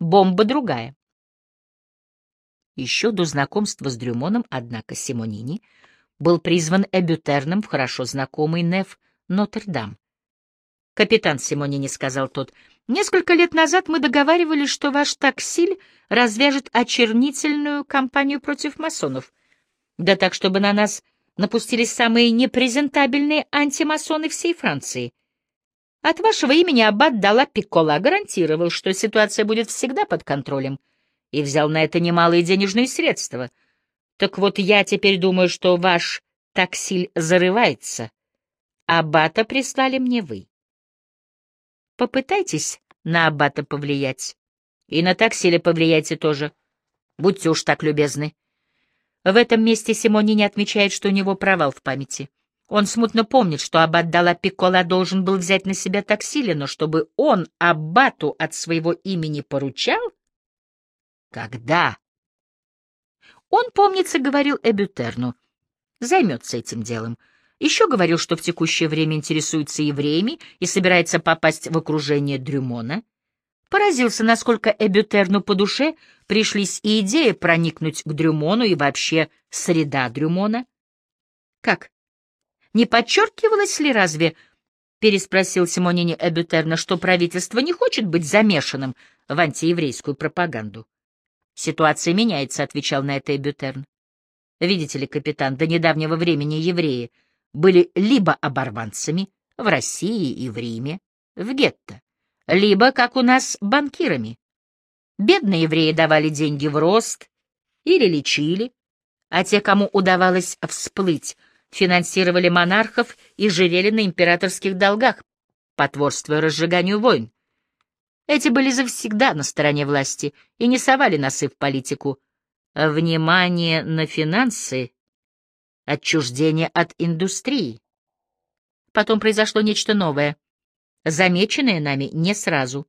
Бомба другая. Еще до знакомства с Дрюмоном, однако, Симонини был призван Эбютерном в хорошо знакомый Неф Нотр-Дам. «Капитан Симонини», — сказал тот, — «несколько лет назад мы договаривались, что ваш таксиль развяжет очернительную кампанию против масонов. Да так, чтобы на нас напустились самые непрезентабельные антимасоны всей Франции. От вашего имени аббат Дала Пиккола гарантировал, что ситуация будет всегда под контролем, и взял на это немалые денежные средства. Так вот, я теперь думаю, что ваш таксиль зарывается. Аббата прислали мне вы. Попытайтесь на аббата повлиять. И на таксиля повлияйте тоже. Будьте уж так любезны. В этом месте Симони не отмечает, что у него провал в памяти. Он смутно помнит, что аббат Дала Пиккола должен был взять на себя таксили, но чтобы он аббату от своего имени поручал? Когда? Он, помнится, говорил Эбютерну. Займется этим делом. Еще говорил, что в текущее время интересуется евреями и собирается попасть в окружение Дрюмона. Поразился, насколько Эбютерну по душе пришлись и идеи проникнуть к Дрюмону и вообще среда Дрюмона. Как? Не подчеркивалось ли разве, переспросил Симонини Эбютерна, что правительство не хочет быть замешанным в антиеврейскую пропаганду? Ситуация меняется, отвечал на это Эбютерн. Видите ли, капитан, до недавнего времени евреи были либо оборванцами в России и в Риме, в гетто, либо, как у нас, банкирами. Бедные евреи давали деньги в рост или лечили, а те, кому удавалось всплыть, финансировали монархов и жирели на императорских долгах, потворствуя разжиганию войн. Эти были завсегда на стороне власти и не совали носы в политику. Внимание на финансы, отчуждение от индустрии. Потом произошло нечто новое, замеченное нами не сразу.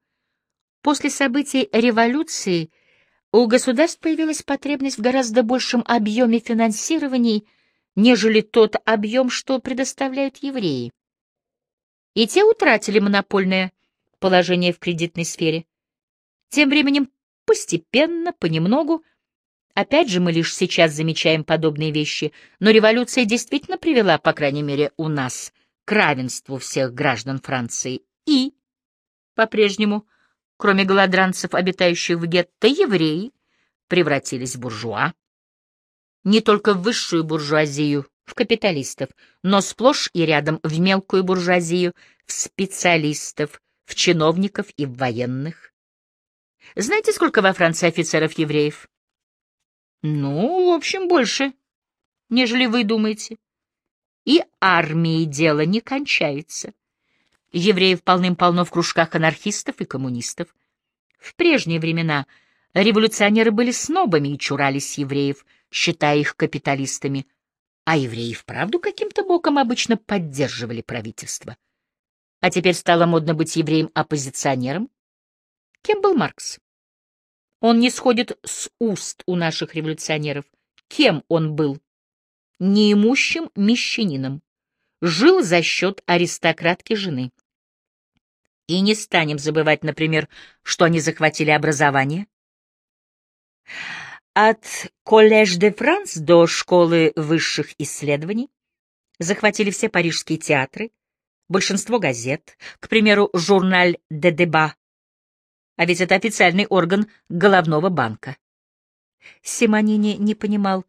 После событий революции у государств появилась потребность в гораздо большем объеме финансирований, нежели тот объем, что предоставляют евреи. И те утратили монопольное положение в кредитной сфере. Тем временем постепенно, понемногу, опять же мы лишь сейчас замечаем подобные вещи, но революция действительно привела, по крайней мере у нас, к равенству всех граждан Франции и, по-прежнему, кроме голодранцев, обитающих в гетто, евреи превратились в буржуа не только в высшую буржуазию, в капиталистов, но сплошь и рядом в мелкую буржуазию, в специалистов, в чиновников и в военных. Знаете, сколько во Франции офицеров-евреев? Ну, в общем, больше, нежели вы думаете. И армии дело не кончается. Евреев полным-полно в кружках анархистов и коммунистов. В прежние времена революционеры были снобами и чурались евреев — считая их капиталистами, а евреи вправду каким-то боком обычно поддерживали правительство. А теперь стало модно быть евреем-оппозиционером? Кем был Маркс? Он не сходит с уст у наших революционеров. Кем он был? Неимущим мещанином. Жил за счет аристократки жены. И не станем забывать, например, что они захватили образование. От Коллеж де Франс до Школы высших исследований захватили все парижские театры, большинство газет, к примеру, журналь «Де Деба», а ведь это официальный орган головного банка. Симонини не понимал,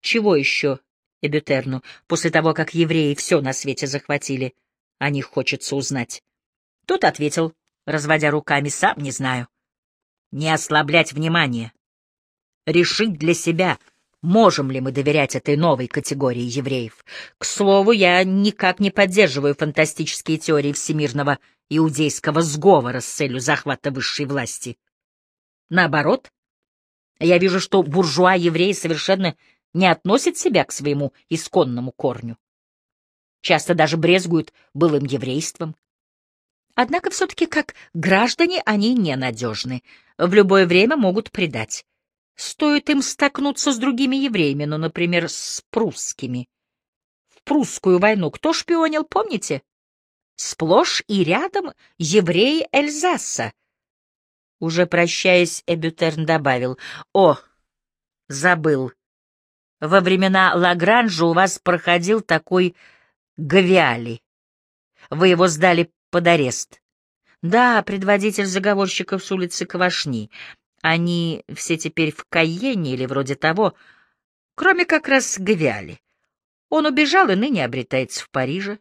чего еще Эбютерну, после того, как евреи все на свете захватили, о них хочется узнать. Тот ответил, разводя руками, сам не знаю. Не ослаблять внимание решить для себя, можем ли мы доверять этой новой категории евреев. К слову, я никак не поддерживаю фантастические теории всемирного иудейского сговора с целью захвата высшей власти. Наоборот, я вижу, что буржуа-евреи совершенно не относят себя к своему исконному корню. Часто даже брезгуют былым еврейством. Однако все-таки как граждане они ненадежны, в любое время могут предать. Стоит им столкнуться с другими евреями, ну, например, с прусскими. В прусскую войну кто шпионил, помните? Сплошь и рядом евреи Эльзаса. Уже прощаясь, Эбютерн добавил. «О, забыл. Во времена Лагранжа у вас проходил такой Гавиали. Вы его сдали под арест. Да, предводитель заговорщиков с улицы Квашни. Они все теперь в Кайене или вроде того, кроме как раз Гавиали. Он убежал и ныне обретается в Париже.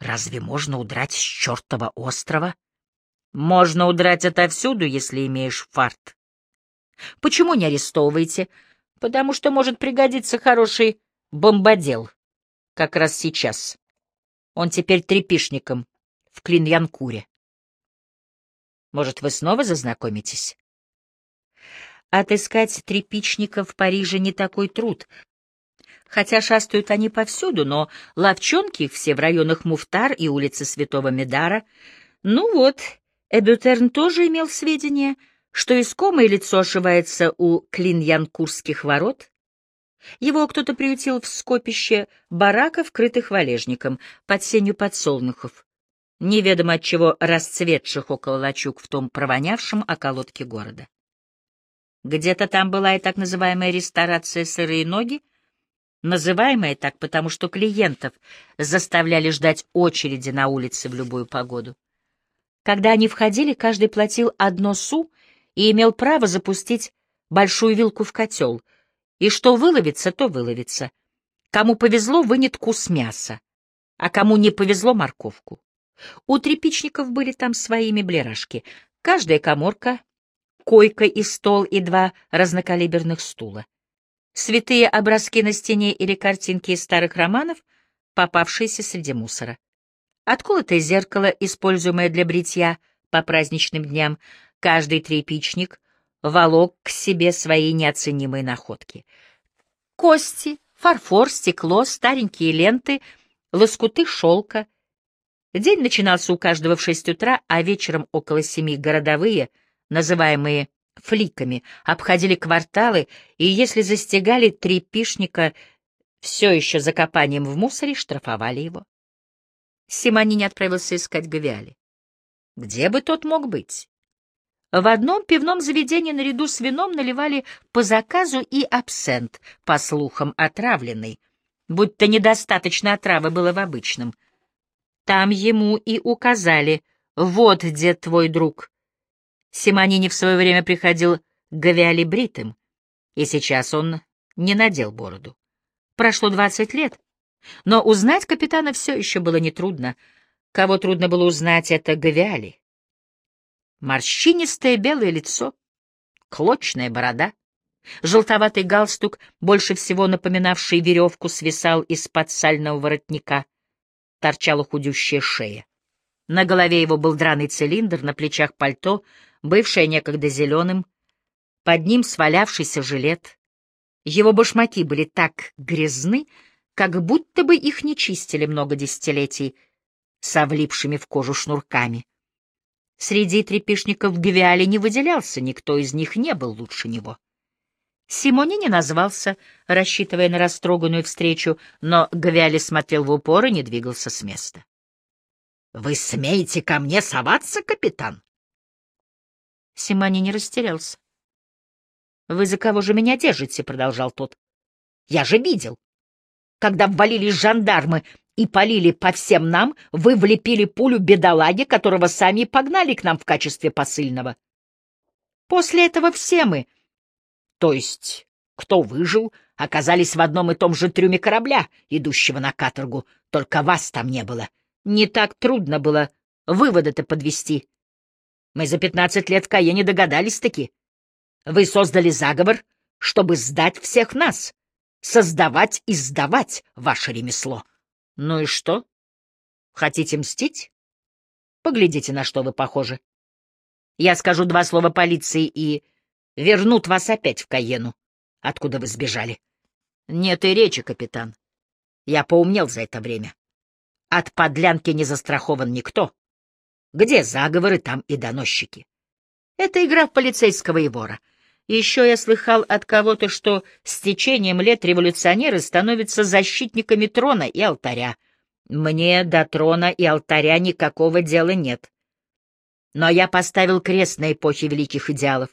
Разве можно удрать с чертова острова? Можно удрать отовсюду, если имеешь фарт. Почему не арестовываете? Потому что может пригодиться хороший бомбодел. Как раз сейчас. Он теперь трепишником в Клиньянкуре. Может, вы снова зазнакомитесь? Отыскать трепичника в Париже не такой труд. Хотя шастают они повсюду, но ловчонки все в районах Муфтар и улицы Святого Медара. Ну вот, Эбютерн тоже имел сведения, что искомое лицо ошивается у Клиньянкурских ворот. Его кто-то приютил в скопище бараков, крытых валежником, под сенью подсолнухов, неведомо от чего расцветших около лачуг в том провонявшем околотке города. Где-то там была и так называемая ресторация «Сырые ноги», называемая так, потому что клиентов заставляли ждать очереди на улице в любую погоду. Когда они входили, каждый платил одно су и имел право запустить большую вилку в котел, и что выловится, то выловится. Кому повезло, вынет кус мяса, а кому не повезло — морковку. У трепичников были там свои меблерашки, каждая коморка, койка и стол и два разнокалиберных стула. Святые образки на стене или картинки из старых романов, попавшиеся среди мусора. Отколотое зеркало, используемое для бритья по праздничным дням, каждый трепичник волок к себе свои неоценимые находки. Кости, фарфор, стекло, старенькие ленты, лоскуты шелка. День начинался у каждого в шесть утра, а вечером около семи городовые, называемые фликами, обходили кварталы, и если застигали трепишника все еще за копанием в мусоре, штрафовали его. Симонини отправился искать Гавиали. Где бы тот мог быть? В одном пивном заведении наряду с вином наливали по заказу и абсент, по слухам отравленный, будто недостаточно отравы было в обычном. Там ему и указали «Вот где твой друг», Симонини в свое время приходил к и сейчас он не надел бороду. Прошло двадцать лет, но узнать капитана все еще было нетрудно. Кого трудно было узнать, это Гавиали. Морщинистое белое лицо, клочная борода, желтоватый галстук, больше всего напоминавший веревку, свисал из-под сального воротника, торчала худющая шея. На голове его был драный цилиндр, на плечах пальто — бывшее некогда зеленым, под ним свалявшийся жилет. Его башмаки были так грязны, как будто бы их не чистили много десятилетий, со влипшими в кожу шнурками. Среди трепишников Гвиали не выделялся, никто из них не был лучше него. Симони не назвался, рассчитывая на растроганную встречу, но Гвиали смотрел в упор и не двигался с места. — Вы смеете ко мне соваться, капитан? Симани не растерялся. «Вы за кого же меня держите?» — продолжал тот. «Я же видел. Когда ввалились жандармы и полили по всем нам, вы влепили пулю бедолаге, которого сами погнали к нам в качестве посыльного. После этого все мы, то есть кто выжил, оказались в одном и том же трюме корабля, идущего на каторгу, только вас там не было. Не так трудно было выводы-то подвести. Мы за пятнадцать лет в Каене догадались-таки. Вы создали заговор, чтобы сдать всех нас, создавать и сдавать ваше ремесло. Ну и что? Хотите мстить? Поглядите, на что вы похожи. Я скажу два слова полиции и вернут вас опять в Каену, откуда вы сбежали. Нет и речи, капитан. Я поумнел за это время. От подлянки не застрахован никто. Где заговоры, там и доносчики. Это игра в полицейского и вора. Еще я слыхал от кого-то, что с течением лет революционеры становятся защитниками трона и алтаря. Мне до трона и алтаря никакого дела нет. Но я поставил крест на эпохе великих идеалов.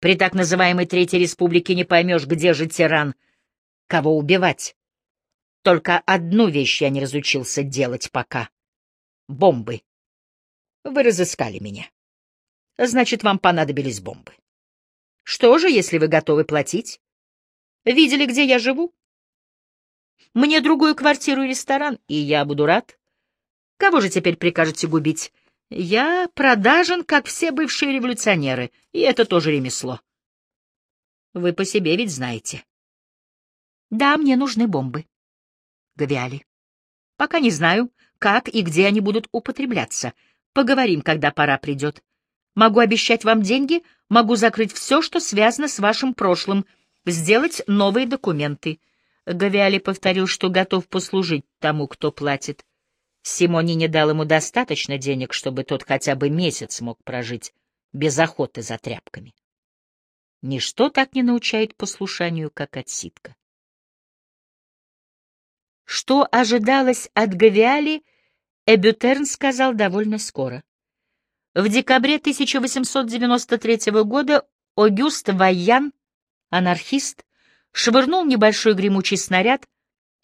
При так называемой Третьей Республике не поймешь, где же тиран, кого убивать. Только одну вещь я не разучился делать пока — бомбы. Вы разыскали меня. Значит, вам понадобились бомбы. Что же, если вы готовы платить? Видели, где я живу? Мне другую квартиру и ресторан, и я буду рад. Кого же теперь прикажете губить? Я продажен, как все бывшие революционеры, и это тоже ремесло. Вы по себе ведь знаете. Да, мне нужны бомбы. Гавиали. Пока не знаю, как и где они будут употребляться. Поговорим, когда пора придет. Могу обещать вам деньги, могу закрыть все, что связано с вашим прошлым, сделать новые документы. Гавиали повторил, что готов послужить тому, кто платит. Симони не дал ему достаточно денег, чтобы тот хотя бы месяц мог прожить без охоты за тряпками. Ничто так не научает послушанию, как отсидка. Что ожидалось от Гавиали, Эбютерн сказал довольно скоро. В декабре 1893 года Огюст Вайян, анархист, швырнул небольшой гремучий снаряд,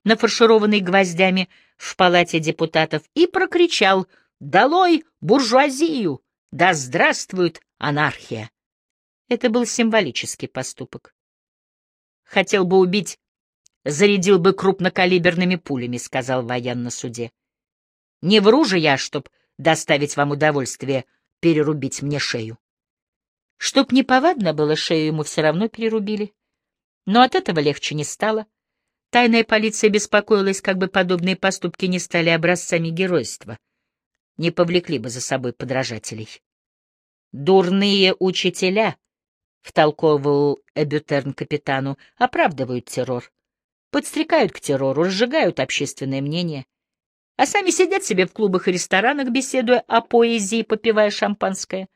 нафаршированный гвоздями, в палате депутатов и прокричал «Долой буржуазию! Да здравствует анархия!» Это был символический поступок. Хотел бы убить, зарядил бы крупнокалиберными пулями, сказал воен на суде. Не вру же я, чтоб доставить вам удовольствие перерубить мне шею. Чтоб неповадно было, шею ему все равно перерубили. Но от этого легче не стало. Тайная полиция беспокоилась, как бы подобные поступки не стали образцами геройства, не повлекли бы за собой подражателей. «Дурные учителя», — втолковывал Эбютерн капитану, — «оправдывают террор, подстрекают к террору, разжигают общественное мнение, а сами сидят себе в клубах и ресторанах, беседуя о поэзии, попивая шампанское.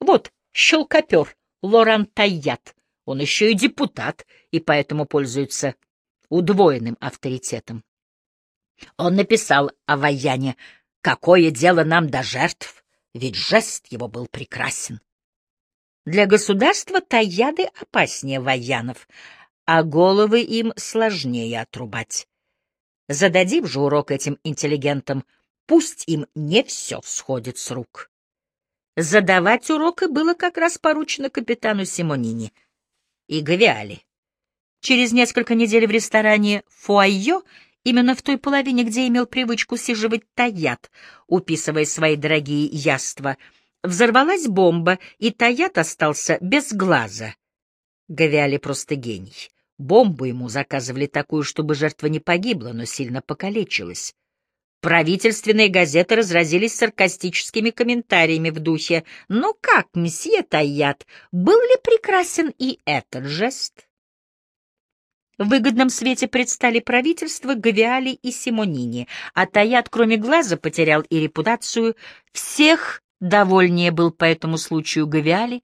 Вот щелкопер Лоран Тайят, он еще и депутат, и поэтому пользуется удвоенным авторитетом. Он написал о Ваяне «Какое дело нам до жертв?» Ведь жест его был прекрасен. Для государства таяды опаснее воянов, а головы им сложнее отрубать. Зададим же урок этим интеллигентам, пусть им не все всходит с рук. Задавать урок и было как раз поручено капитану Симонини и Гавиали. Через несколько недель в ресторане «Фуайо», именно в той половине, где имел привычку сиживать Таят, уписывая свои дорогие яства, взорвалась бомба, и Таят остался без глаза. Гавиали просто гений. Бомбу ему заказывали такую, чтобы жертва не погибла, но сильно покалечилась. Правительственные газеты разразились саркастическими комментариями в духе «Ну как, месье Таят, был ли прекрасен и этот жест?» В выгодном свете предстали правительства Гавиали и Симонини, а Таят, кроме глаза, потерял и репутацию. Всех довольнее был по этому случаю Гавиали.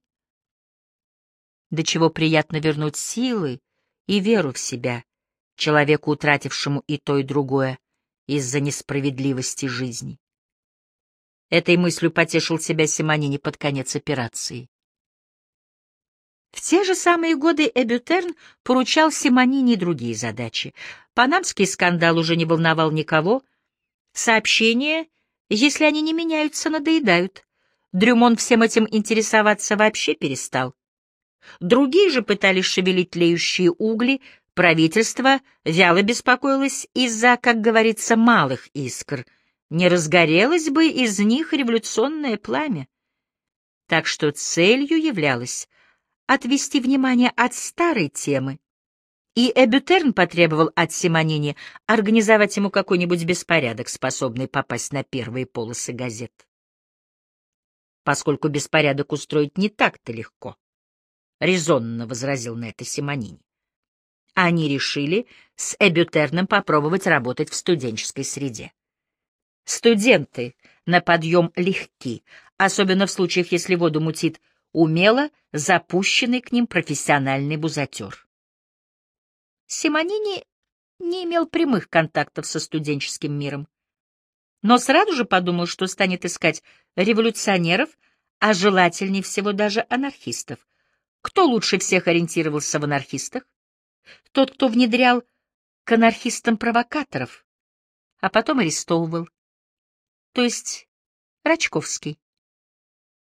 До чего приятно вернуть силы и веру в себя, человеку, утратившему и то, и другое из-за несправедливости жизни. Этой мыслью потешил себя Симонини под конец операции. В те же самые годы Эбютерн поручал Симонини другие задачи. Панамский скандал уже не волновал никого. Сообщения, если они не меняются, надоедают. Дрюмон всем этим интересоваться вообще перестал. Другие же пытались шевелить тлеющие угли, правительство вяло беспокоилось из-за, как говорится, малых искр. Не разгорелось бы из них революционное пламя. Так что целью являлось отвести внимание от старой темы, и Эбютерн потребовал от Симонини организовать ему какой-нибудь беспорядок, способный попасть на первые полосы газет. Поскольку беспорядок устроить не так-то легко, — резонно возразил на это Симонини. Они решили с Эбютерном попробовать работать в студенческой среде. Студенты на подъем легки, особенно в случаях, если воду мутит умело запущенный к ним профессиональный бузатер. Симонини не имел прямых контактов со студенческим миром. но сразу же подумал, что станет искать революционеров, а желательнее всего даже анархистов. Кто лучше всех ориентировался в анархистах? Тот, кто внедрял к анархистам провокаторов, а потом арестовывал. То есть Рачковский.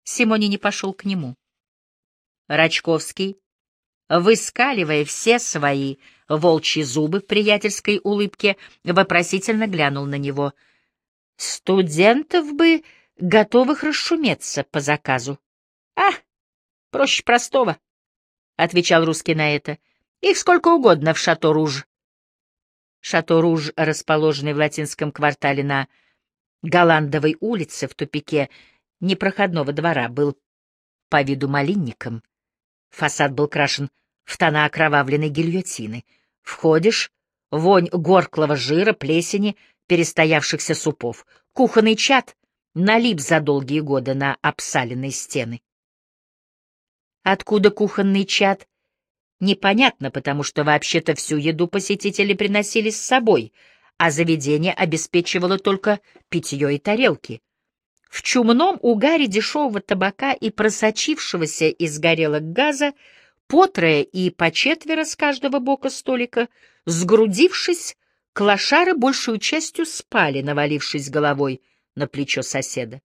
Симони не пошел к нему. Рачковский, выскаливая все свои волчьи зубы в приятельской улыбке, вопросительно глянул на него. «Студентов бы, готовых расшуметься по заказу». «А, проще простого», — отвечал русский на это. «Их сколько угодно в Шато-Руж». Шато-Руж, расположенный в латинском квартале на Голландовой улице в тупике непроходного двора, был по виду малинником. Фасад был крашен в тона окровавленной гильотины. Входишь — вонь горклого жира, плесени, перестоявшихся супов. Кухонный чад налип за долгие годы на обсаленные стены. Откуда кухонный чад? Непонятно, потому что вообще-то всю еду посетители приносили с собой, а заведение обеспечивало только питье и тарелки. В чумном угаре дешевого табака и просочившегося из горелок газа по трое и по четверо с каждого бока столика, сгрудившись, клошары большую частью спали, навалившись головой на плечо соседа.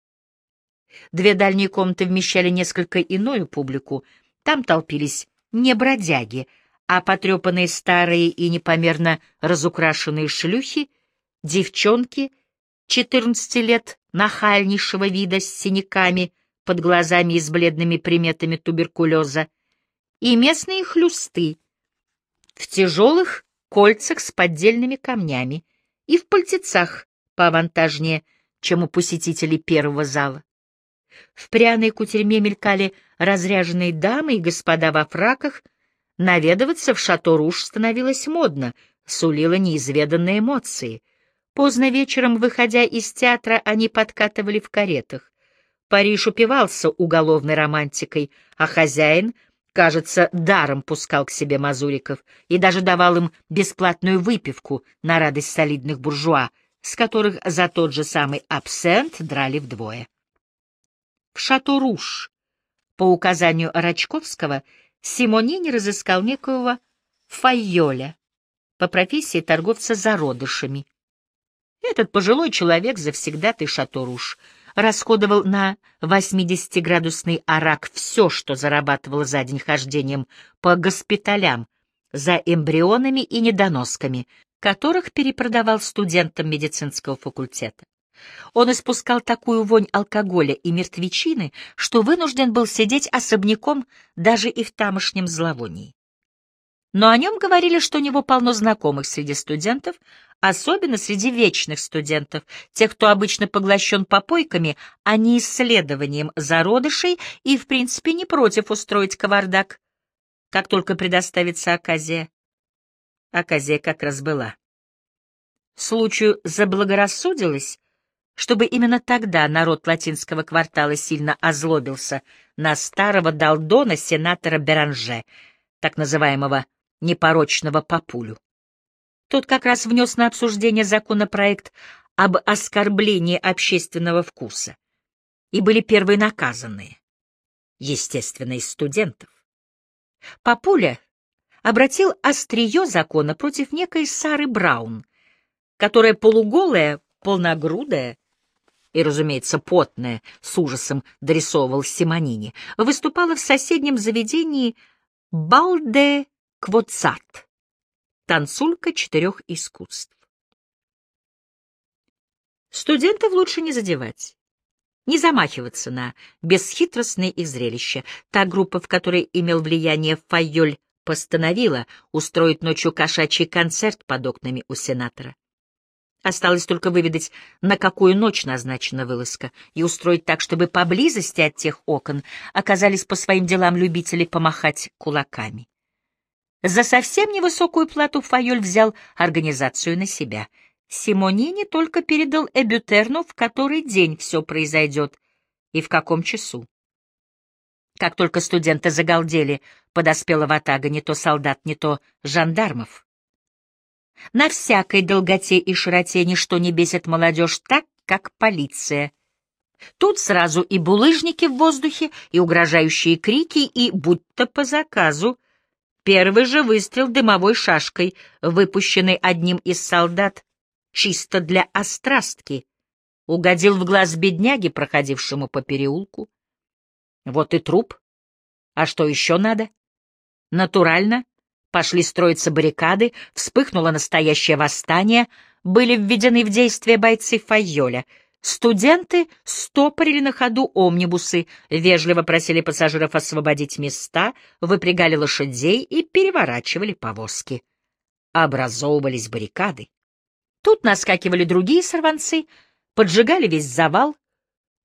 Две дальние комнаты вмещали несколько иную публику. Там толпились не бродяги, а потрепанные старые и непомерно разукрашенные шлюхи, девчонки — четырнадцати лет нахальнейшего вида с синяками под глазами и с бледными приметами туберкулеза, и местные хлюсты в тяжелых кольцах с поддельными камнями и в пальтецах поавантажнее, чем у посетителей первого зала. В пряной кутерьме мелькали разряженные дамы и господа во фраках, наведываться в Шато-Руж становилось модно, сулило неизведанные эмоции — Поздно вечером, выходя из театра, они подкатывали в каретах. Париж упивался уголовной романтикой, а хозяин, кажется, даром пускал к себе мазуриков и даже давал им бесплатную выпивку на радость солидных буржуа, с которых за тот же самый абсент драли вдвое. В Шато-Руш, по указанию Рачковского, Симонини разыскал некоего Файоля, по профессии торговца зародышами. Этот пожилой человек, завсегдатый Шаторуш, расходовал на 80-градусный арак все, что зарабатывал за день хождением по госпиталям, за эмбрионами и недоносками, которых перепродавал студентам медицинского факультета. Он испускал такую вонь алкоголя и мертвечины, что вынужден был сидеть особняком даже и в тамошнем зловонии. Но о нем говорили, что у него полно знакомых среди студентов, особенно среди вечных студентов, тех, кто обычно поглощен попойками, а не исследованием зародышей и, в принципе, не против устроить кавардак, как только предоставится оказия. Оказия как раз была. Случаю заблагорассудилось, чтобы именно тогда народ латинского квартала сильно озлобился на старого долдона сенатора Беранже, так называемого непорочного папулю. Тот как раз внес на обсуждение законопроект об оскорблении общественного вкуса. И были первые наказанные. Естественно, из студентов. Папуля обратил острие закона против некой Сары Браун, которая полуголая, полногрудая и, разумеется, потная, с ужасом дорисовывал Симонини, выступала в соседнем заведении Балде Квоцат танцулька четырех искусств. Студентов лучше не задевать, не замахиваться на бесхитростные их зрелища. Та группа, в которой имел влияние Файоль, постановила устроить ночью кошачий концерт под окнами у сенатора. Осталось только выведать, на какую ночь назначена вылазка, и устроить так, чтобы поблизости от тех окон оказались по своим делам любители помахать кулаками. За совсем невысокую плату Файоль взял организацию на себя. Симонини только передал Эбютерну, в который день все произойдет и в каком часу. Как только студенты загалдели, подоспела ватага не то солдат, не то жандармов. На всякой долготе и широте ничто не бесит молодежь так, как полиция. Тут сразу и булыжники в воздухе, и угрожающие крики, и, будто по заказу, первый же выстрел дымовой шашкой, выпущенный одним из солдат чисто для острастки, угодил в глаз бедняги, проходившему по переулку. Вот и труп. А что еще надо? Натурально. Пошли строиться баррикады, вспыхнуло настоящее восстание, были введены в действие бойцы Файоля. Студенты стопорили на ходу омнибусы, вежливо просили пассажиров освободить места, выпрягали лошадей и переворачивали повозки. Образовывались баррикады. Тут наскакивали другие сорванцы, поджигали весь завал.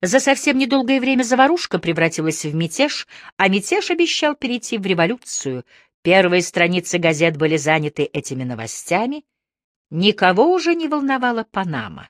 За совсем недолгое время заварушка превратилась в мятеж, а мятеж обещал перейти в революцию. Первые страницы газет были заняты этими новостями. Никого уже не волновала Панама.